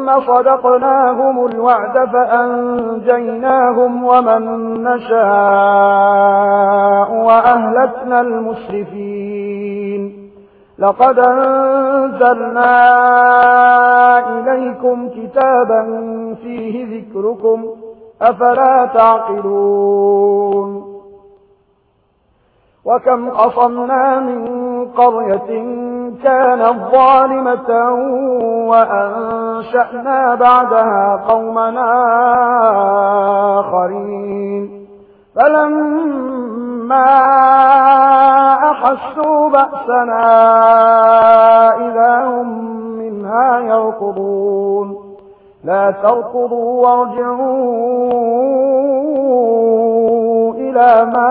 ثم صدقناهم الوعد فأنجيناهم ومن نشاء وأهلكنا المسرفين. لقد أنزلنا إليكم كتابا فيه ذكركم أفلا تعقلون. وكم أَصَمْنَا من قرية كانت ظالمة وأنشأنا بعدها قومنا آخرين. فلما أحسوا بأسنا إذا هم منها يركضون. لا تركضوا وارجعوا إلى ما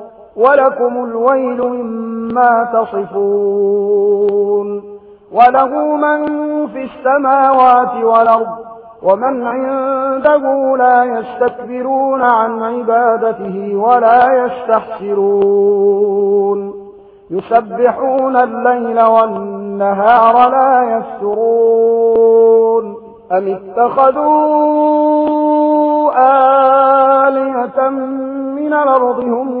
ولكم الويل مما تصفون. وله من في السماوات والأرض ومن عنده لا يستكبرون عن عبادته ولا يستحسرون. يسبحون الليل والنهار لا يفترون. أم اتخذوا آلية من الأرض هم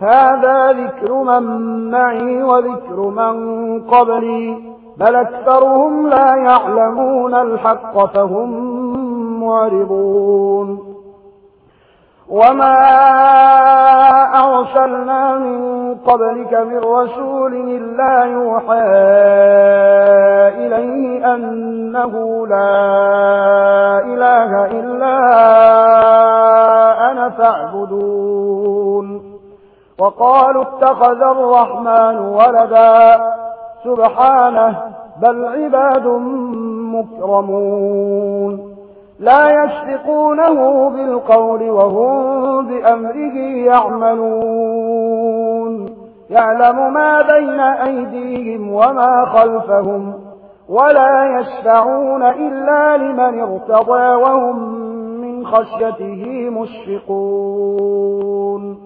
هذا ذكر من معي وذكر من قبلي بل أكثرهم لا يعلمون الحق فهم معرضون. وما أرسلنا من قبلك من رسول إلا يوحى إليه أنه لا وقالوا اتخذ الرحمن ولدا. سبحانه بل عباد مكرمون. لا يشفقونه بالقول وهم بأمره يعملون. يعلم ما بين أيديهم وما خلفهم ولا يشفعون إلا لمن ارتضى وهم من خشيته مشفقون.